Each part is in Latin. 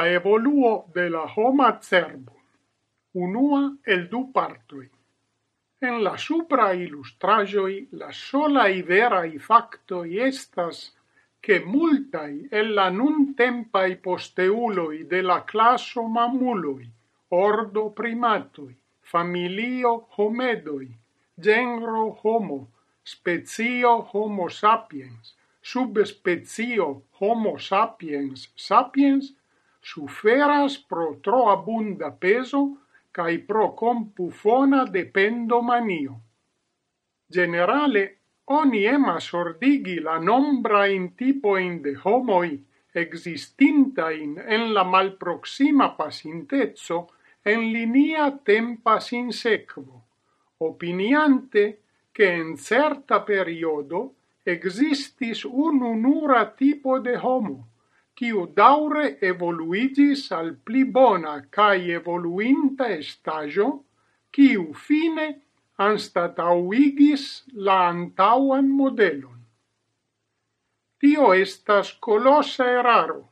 la evoluo de la homa cerbo, unua el du partoi. En la supra illustrajoi la sola i vera i facto estas che multai el la nun tempai posteuloi de la classo mamuloi, ordo primatoi, familio homedoi, genro homo, spezio homo sapiens, subspezio homo sapiens sapiens suferas pro tro abunda peso cae pro compufona dependo manio. Generale, oni emas ordigi la nombra in tipo in de homoi existinta in en la malproxima pasintezzo en linea tempa sin secvo, opiniante che en certa periodo existis un unura tipo de homo, quiu daure evoluigis al pli bona cae evoluinta estajo, quiu fine anstatauigis la antauan modelon. Tio estas colosa eraro.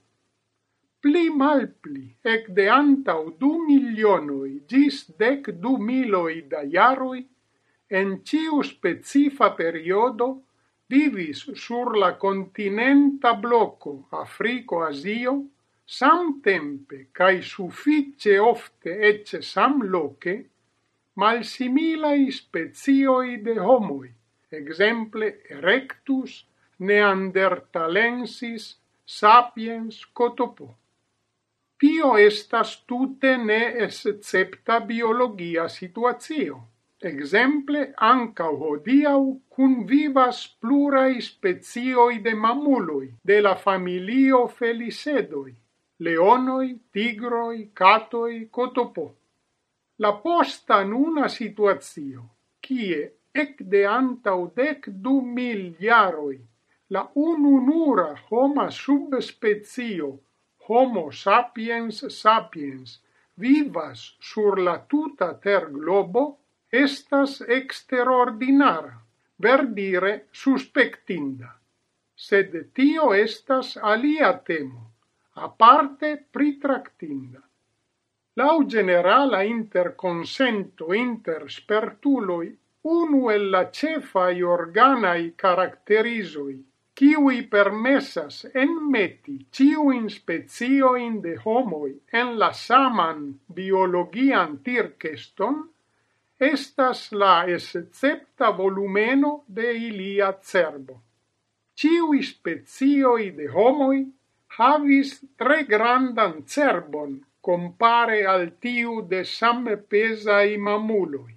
Pli mal pli, ec de antau du milionoi gis dec du miloi da iaroi, en ciu specifa periodo, vivis sur la continenta bloco Africo-Asio sam tempe cae suffice ofte ecce mal malsimilai spezioi de homoi, exemple erectus, neandertalensis, sapiens, cotopo. Tio estas tute ne escepta biologia situatio. Exemple, anca hodiau cun vivas plurai spezioi de mamuloi de la familio felisedoi, leonoi, tigroi, catoi, cotopo. La posta nuna situazio, kie ec de antau dec du miliaroi, la ununura homa subspezio, homo sapiens sapiens, vivas sur la tuta ter globo, estas exterordinara, verdire suspectinda. Sed tio estas alia temo, aparte pritractinda. Lau generala interconsento inter spertuloi, unu el la cefai organai caracterizoi, kiui permessas enmeti ciuin specioin de homoi en la saman biologian tirkeston, estas la escepta volumeno de ilia cerbo. Ciui spezioi de homoi havis tre grandan cerbon compare al tiu de same pesai mamuloi.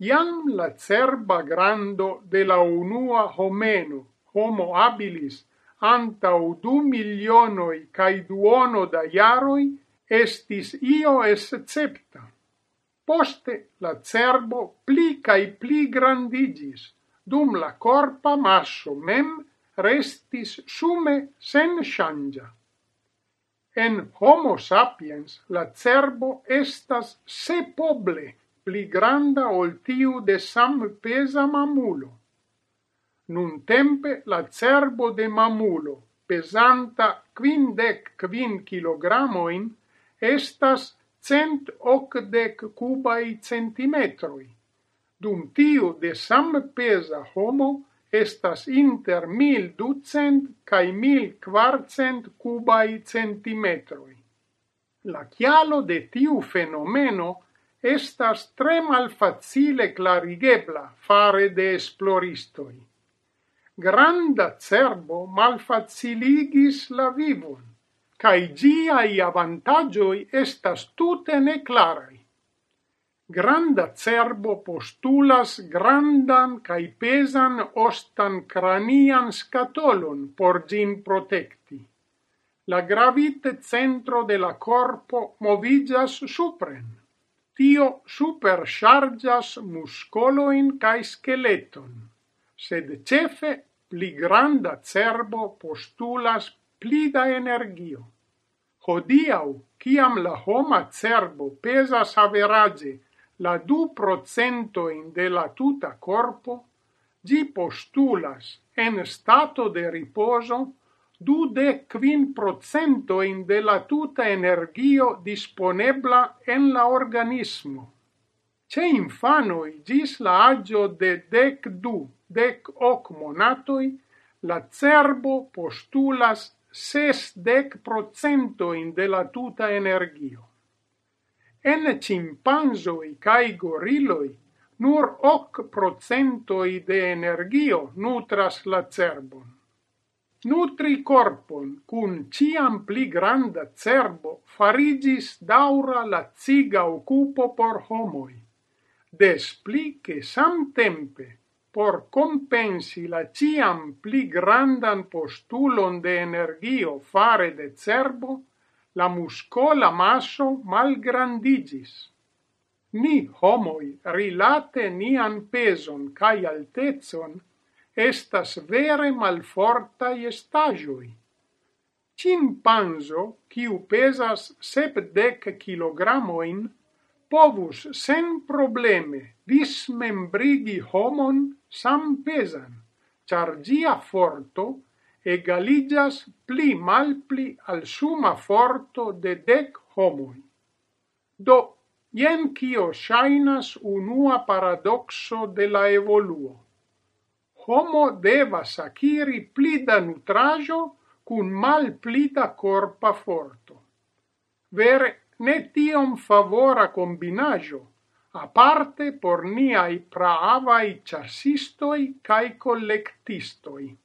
Iam la cerba grando de la unua homeno, homo habilis, antau du milionoi cae duono da iaroi, estis io escepta. Poste la cerbo pli cae pli grandigis, dum la corpa masso mem restis sume sen shangia. En homo sapiens la cerbo estas sepoble pli granda ol tiu de sam pesa mamulo. Nun tempe la cerbo de mamulo, pesanta quindec quin kilogramoin, estas cent ocdec cubai centimetroi, dum tiu de sam pesa homo estas inter mil ducent cae mil quarcent cubai centimetroi. La chialo de tiu fenomeno estas tre malfacile clarigebla fare de esploristoi. Granda cerbo malfaciligis la vivon, cae giai avantagioi estas tute neclarai. Granda cerbo postulas grandan cae pesan ostan cranian scatolon por gin protecti. La gravite centro de la corpo movigas supren. Tio superchargas muscoloin cae skeleton, sed cefe pli granda cerbo postulas pli da energio. Hodiau, ciam la homa cerbo pesas average la du procentoin de la tuta corpo, gi postulas en stato de riposo du de quin procentoin de la tuta energio disponebla en la organismo. Ce infanoi gis la agio de dec du, dec hoc monatoi, la cerbo postulas sesdec procentoin de la tuta energio. En cimpanzoi cae goriloi nur hoc procentoi de energio nutras la cerbon. Nutri corpon cun ciam pli granda cerbo farigis daura la ciga occupo por homoi, des pli che samtempe por compensi la ciam pli grandan postulon de energio fare de cerbo, la muscola masso malgrandigis. Ni homoi rilate nian peson cae altezon estas vere malfortai estagioi. Cimpanzo, quiu pesas sepdec kilogramoin, povus sen probleme dismembrigi homon sampezan, char gia forto egaligas pli malpli al suma forto de dec homoi. Do, jen cio shainas unua paradoxo de la evoluo. Homo devas aciri pli da nutrajo cun mal pli da corpa forto. Vere, ne tiom favora combinajo, aparte por niai praavai ĉasistoj cae collectistoi.